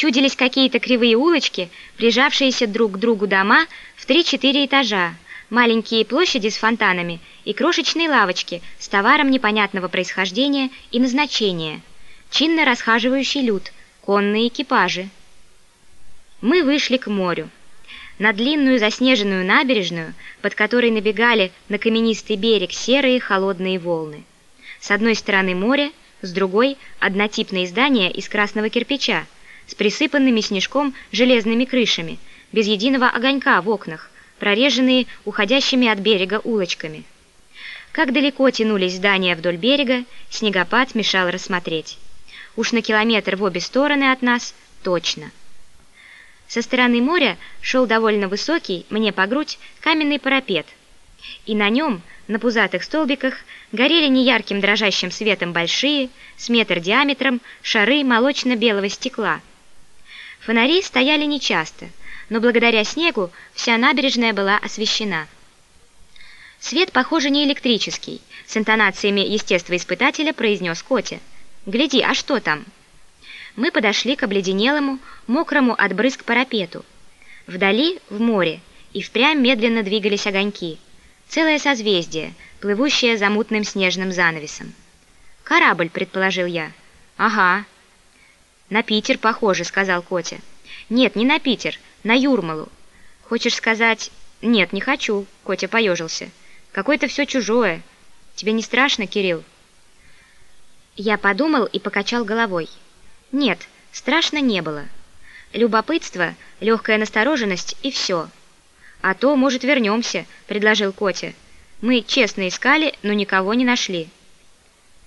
Чудились какие-то кривые улочки, прижавшиеся друг к другу дома в 3-4 этажа, маленькие площади с фонтанами и крошечные лавочки с товаром непонятного происхождения и назначения, чинно расхаживающий люд, конные экипажи. Мы вышли к морю. На длинную заснеженную набережную, под которой набегали на каменистый берег серые холодные волны. С одной стороны море, с другой – однотипные здания из красного кирпича, с присыпанными снежком железными крышами, без единого огонька в окнах, прореженные уходящими от берега улочками. Как далеко тянулись здания вдоль берега, снегопад мешал рассмотреть. Уж на километр в обе стороны от нас точно. Со стороны моря шел довольно высокий, мне по грудь, каменный парапет, и на нем, на пузатых столбиках, горели неярким дрожащим светом большие, с метр диаметром, шары молочно-белого стекла. Фонари стояли нечасто, но благодаря снегу вся набережная была освещена. Свет, похоже, не электрический, с интонациями естествоиспытателя произнес Котя. «Гляди, а что там?» Мы подошли к обледенелому, мокрому от брызг парапету. Вдали, в море, и впрямь медленно двигались огоньки. Целое созвездие, плывущее за мутным снежным занавесом. «Корабль», — предположил я. «Ага». «На Питер похоже», — сказал Котя. «Нет, не на Питер, на Юрмалу». «Хочешь сказать...» «Нет, не хочу», — Котя поежился. «Какое-то все чужое. Тебе не страшно, Кирилл?» Я подумал и покачал головой. Нет, страшно не было. Любопытство, легкая настороженность и все. «А то, может, вернемся», — предложил Котя. «Мы честно искали, но никого не нашли».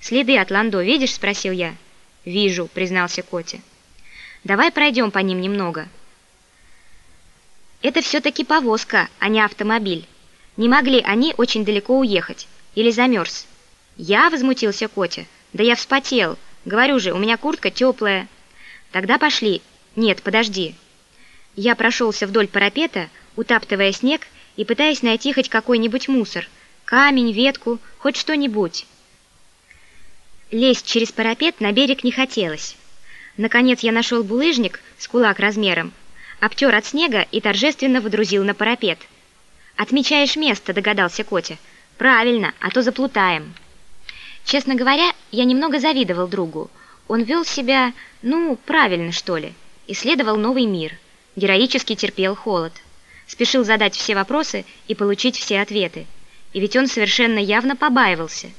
«Следы от Ландо видишь?» — спросил я. «Вижу», — признался Котя. «Давай пройдем по ним немного». «Это все-таки повозка, а не автомобиль. Не могли они очень далеко уехать. Или замерз?» «Я?» — возмутился Котя. «Да я вспотел. Говорю же, у меня куртка теплая». «Тогда пошли». «Нет, подожди». Я прошелся вдоль парапета, утаптывая снег и пытаясь найти хоть какой-нибудь мусор. Камень, ветку, хоть что-нибудь. Лезть через парапет на берег не хотелось. Наконец я нашел булыжник с кулак размером, обтер от снега и торжественно водрузил на парапет. «Отмечаешь место», — догадался Котя. «Правильно, а то заплутаем». Честно говоря, я немного завидовал другу. Он вел себя, ну, правильно, что ли. Исследовал новый мир. Героически терпел холод. Спешил задать все вопросы и получить все ответы. И ведь он совершенно явно побаивался.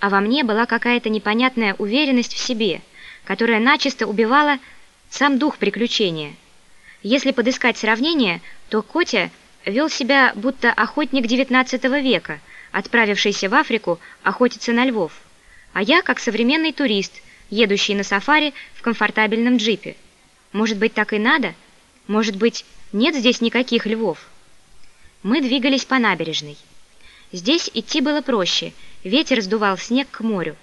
А во мне была какая-то непонятная уверенность в себе, которая начисто убивала сам дух приключения. Если подыскать сравнение, то Котя вел себя будто охотник XIX века – отправившийся в Африку охотиться на львов, а я как современный турист, едущий на сафари в комфортабельном джипе. Может быть, так и надо? Может быть, нет здесь никаких львов? Мы двигались по набережной. Здесь идти было проще, ветер сдувал снег к морю.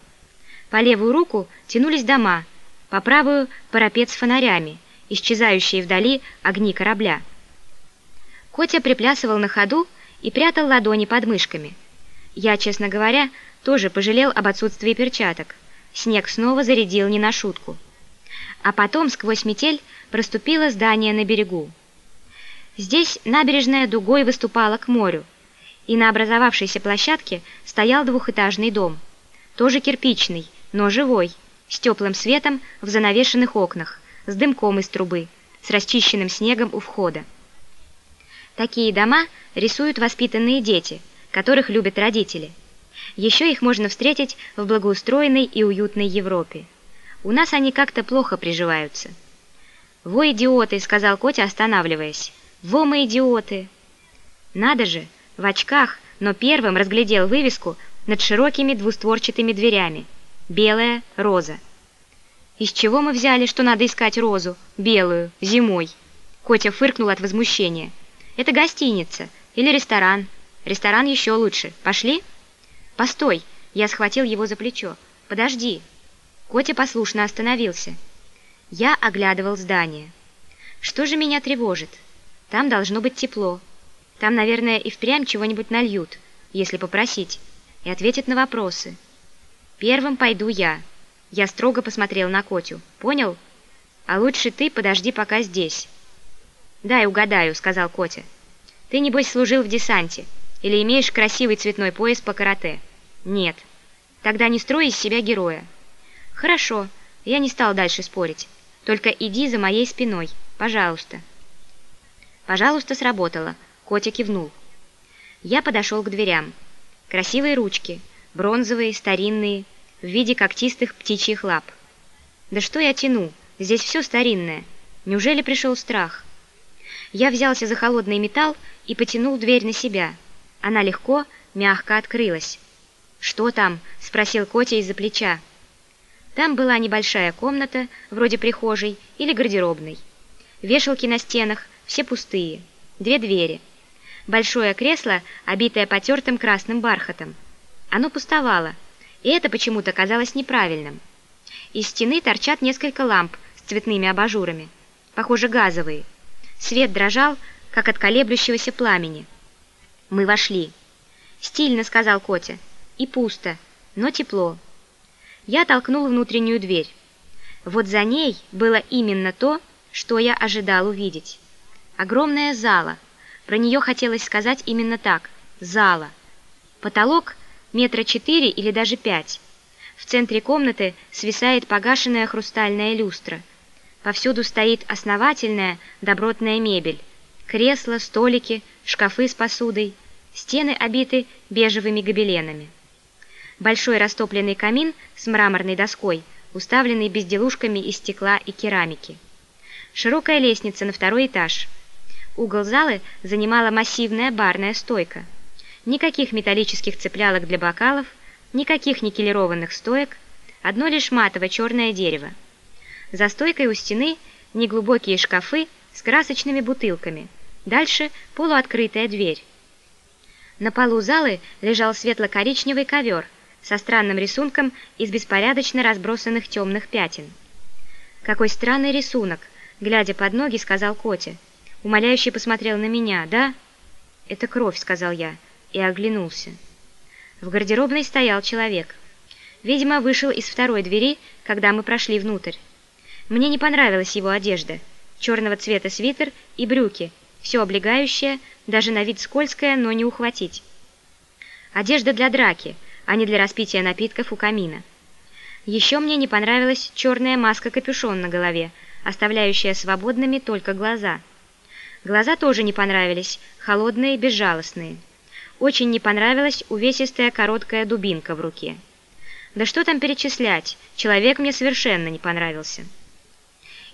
По левую руку тянулись дома, по правую – парапет с фонарями, исчезающие вдали огни корабля. Котя приплясывал на ходу и прятал ладони под мышками – я, честно говоря, тоже пожалел об отсутствии перчаток. Снег снова зарядил не на шутку. А потом сквозь метель проступило здание на берегу. Здесь набережная дугой выступала к морю, и на образовавшейся площадке стоял двухэтажный дом, тоже кирпичный, но живой, с теплым светом в занавешенных окнах, с дымком из трубы, с расчищенным снегом у входа. Такие дома рисуют воспитанные дети – которых любят родители. Еще их можно встретить в благоустроенной и уютной Европе. У нас они как-то плохо приживаются. «Во идиоты!» — сказал Котя, останавливаясь. «Во мы идиоты!» Надо же, в очках, но первым разглядел вывеску над широкими двустворчатыми дверями. Белая роза. Из чего мы взяли, что надо искать розу, белую, зимой? Котя фыркнул от возмущения. Это гостиница или ресторан. Ресторан еще лучше. Пошли?» «Постой!» Я схватил его за плечо. «Подожди!» Котя послушно остановился. Я оглядывал здание. Что же меня тревожит? Там должно быть тепло. Там, наверное, и впрямь чего-нибудь нальют, если попросить, и ответят на вопросы. Первым пойду я. Я строго посмотрел на Котю. Понял? А лучше ты подожди пока здесь». «Дай угадаю», — сказал Котя. «Ты, небось, служил в десанте или имеешь красивый цветной пояс по карате?» «Нет». «Тогда не строй из себя героя». «Хорошо, я не стал дальше спорить. Только иди за моей спиной, пожалуйста». «Пожалуйста» сработало. Котя кивнул. Я подошел к дверям. Красивые ручки, бронзовые, старинные, в виде когтистых птичьих лап. Да что я тяну? Здесь все старинное. Неужели пришел страх? Я взялся за холодный металл и потянул дверь на себя. Она легко, мягко открылась. «Что там?» — спросил Котя из-за плеча. Там была небольшая комната, вроде прихожей или гардеробной. Вешалки на стенах, все пустые. Две двери. Большое кресло, обитое потертым красным бархатом. Оно пустовало, и это почему-то казалось неправильным. Из стены торчат несколько ламп с цветными абажурами, похоже, газовые. Свет дрожал, как от колеблющегося пламени. Мы вошли. «Стильно», — сказал Котя. «И пусто, но тепло». Я толкнул внутреннюю дверь. Вот за ней было именно то, что я ожидал увидеть. Огромная зала. Про нее хотелось сказать именно так – зала. Потолок метра четыре или даже пять. В центре комнаты свисает погашенная хрустальная люстра. Повсюду стоит основательная, добротная мебель. Кресла, столики, шкафы с посудой. Стены обиты бежевыми гобеленами. Большой растопленный камин с мраморной доской, уставленный безделушками из стекла и керамики. Широкая лестница на второй этаж. Угол залы занимала массивная барная стойка. Никаких металлических цеплялок для бокалов, никаких никелированных стоек, одно лишь матово-черное дерево. За стойкой у стены неглубокие шкафы с красочными бутылками. Дальше полуоткрытая дверь. На полу залы лежал светло-коричневый ковер со странным рисунком из беспорядочно разбросанных темных пятен. «Какой странный рисунок!» — глядя под ноги, сказал Котя. Умоляющий посмотрел на меня. «Да?» «Это кровь», — сказал я, и оглянулся. В гардеробной стоял человек. Видимо, вышел из второй двери, когда мы прошли внутрь. Мне не понравилась его одежда. Черного цвета свитер и брюки, все облегающее, даже на вид скользкое, но не ухватить. Одежда для драки, а не для распития напитков у камина. Еще мне не понравилась черная маска-капюшон на голове, оставляющая свободными только глаза. Глаза тоже не понравились, холодные, безжалостные. Очень не понравилась увесистая короткая дубинка в руке. Да что там перечислять, человек мне совершенно не понравился.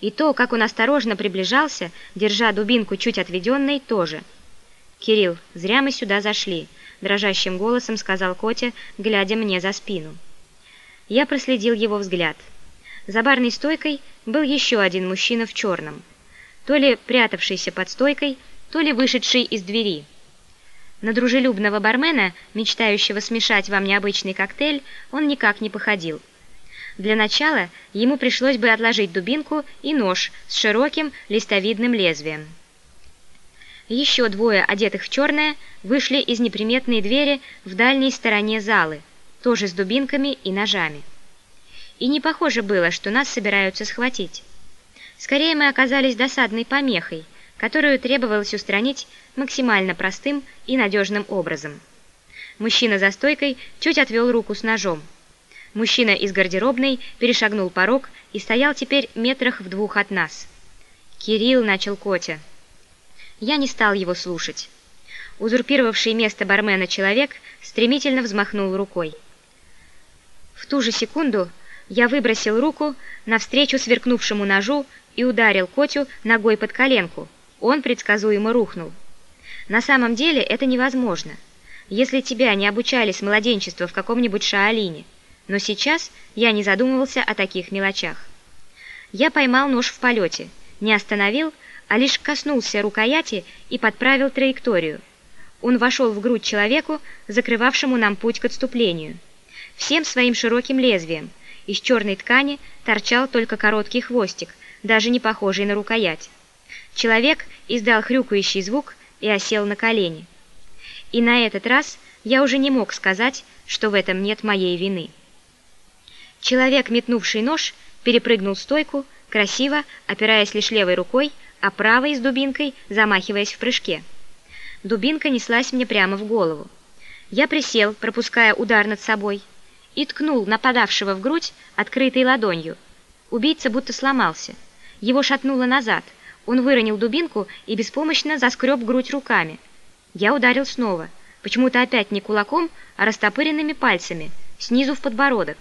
И то, как он осторожно приближался, держа дубинку чуть отведенной, тоже. «Кирилл, зря мы сюда зашли», — дрожащим голосом сказал Котя, глядя мне за спину. Я проследил его взгляд. За барной стойкой был еще один мужчина в черном, то ли прятавшийся под стойкой, то ли вышедший из двери. На дружелюбного бармена, мечтающего смешать вам необычный коктейль, он никак не походил. Для начала ему пришлось бы отложить дубинку и нож с широким листовидным лезвием. Еще двое, одетых в черное, вышли из неприметной двери в дальней стороне залы, тоже с дубинками и ножами. И не похоже было, что нас собираются схватить. Скорее мы оказались досадной помехой, которую требовалось устранить максимально простым и надежным образом. Мужчина за стойкой чуть отвел руку с ножом. Мужчина из гардеробной перешагнул порог и стоял теперь метрах в двух от нас. «Кирилл», — начал Котя. Я не стал его слушать. Узурпировавший место бармена человек стремительно взмахнул рукой. В ту же секунду я выбросил руку навстречу сверкнувшему ножу и ударил Котю ногой под коленку. Он предсказуемо рухнул. На самом деле это невозможно. Если тебя не обучали с младенчества в каком-нибудь шаолине – но сейчас я не задумывался о таких мелочах. Я поймал нож в полете, не остановил, а лишь коснулся рукояти и подправил траекторию. Он вошел в грудь человеку, закрывавшему нам путь к отступлению. Всем своим широким лезвием. Из черной ткани торчал только короткий хвостик, даже не похожий на рукоять. Человек издал хрюкающий звук и осел на колени. И на этот раз я уже не мог сказать, что в этом нет моей вины. Человек, метнувший нож, перепрыгнул стойку красиво, опираясь лишь левой рукой, а правой с дубинкой замахиваясь в прыжке. Дубинка неслась мне прямо в голову. Я присел, пропуская удар над собой, и ткнул нападавшего в грудь открытой ладонью. Убийца будто сломался. Его шатнуло назад. Он выронил дубинку и беспомощно заскреб грудь руками. Я ударил снова, почему-то опять не кулаком, а растопыренными пальцами, снизу в подбородок.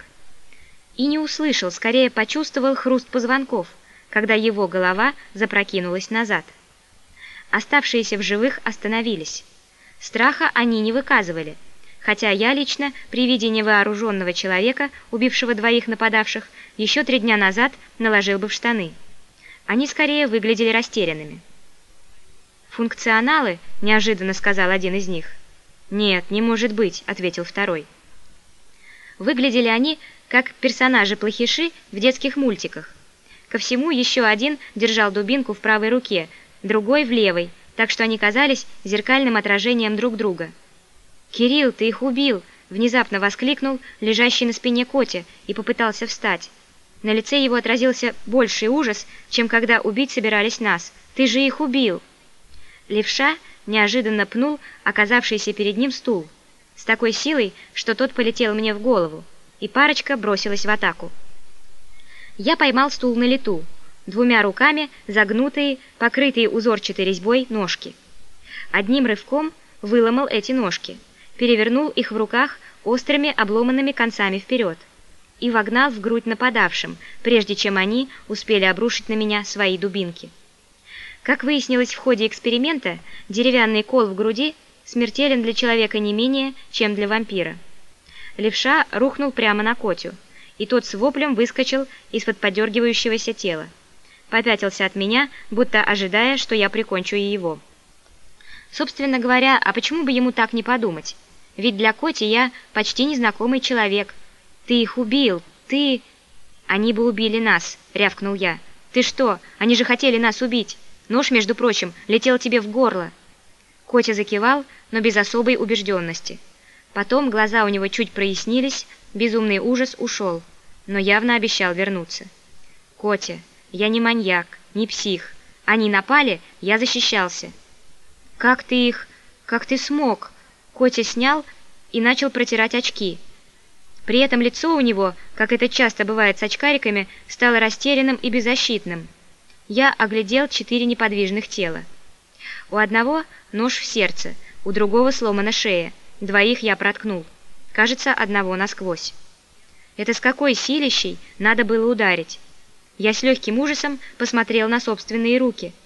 И не услышал, скорее почувствовал хруст позвонков, когда его голова запрокинулась назад. Оставшиеся в живых остановились. Страха они не выказывали, хотя я лично при виде невооруженного человека, убившего двоих нападавших, еще три дня назад наложил бы в штаны. Они скорее выглядели растерянными. «Функционалы?» – неожиданно сказал один из них. «Нет, не может быть», – ответил второй. Выглядели они, как персонажи-плохиши в детских мультиках. Ко всему еще один держал дубинку в правой руке, другой в левой, так что они казались зеркальным отражением друг друга. «Кирилл, ты их убил!» – внезапно воскликнул лежащий на спине Котя и попытался встать. На лице его отразился больший ужас, чем когда убить собирались нас. «Ты же их убил!» Левша неожиданно пнул оказавшийся перед ним стул с такой силой, что тот полетел мне в голову, и парочка бросилась в атаку. Я поймал стул на лету, двумя руками загнутые, покрытые узорчатой резьбой ножки. Одним рывком выломал эти ножки, перевернул их в руках острыми обломанными концами вперед и вогнал в грудь нападавшим, прежде чем они успели обрушить на меня свои дубинки. Как выяснилось в ходе эксперимента, деревянный кол в груди смертелен для человека не менее, чем для вампира. Левша рухнул прямо на Котю, и тот с воплем выскочил из-под подергивающегося тела попятился от меня, будто ожидая, что я прикончу и его. Собственно говоря, а почему бы ему так не подумать? Ведь для Коти я почти незнакомый человек. Ты их убил, ты... Они бы убили нас, рявкнул я. Ты что, они же хотели нас убить. Нож, между прочим, летел тебе в горло. Котя закивал, но без особой убежденности. Потом глаза у него чуть прояснились, безумный ужас ушел, но явно обещал вернуться. «Котя, я не маньяк, не псих. Они напали, я защищался. Как ты их... как ты смог? Котя снял и начал протирать очки. При этом лицо у него, как это часто бывает с очкариками, стало растерянным и беззащитным. Я оглядел четыре неподвижных тела. У одного нож в сердце, у другого сломана шея, двоих я проткнул. Кажется, одного насквозь. Это с какой силищей надо было ударить? Я с легким ужасом посмотрел на собственные руки –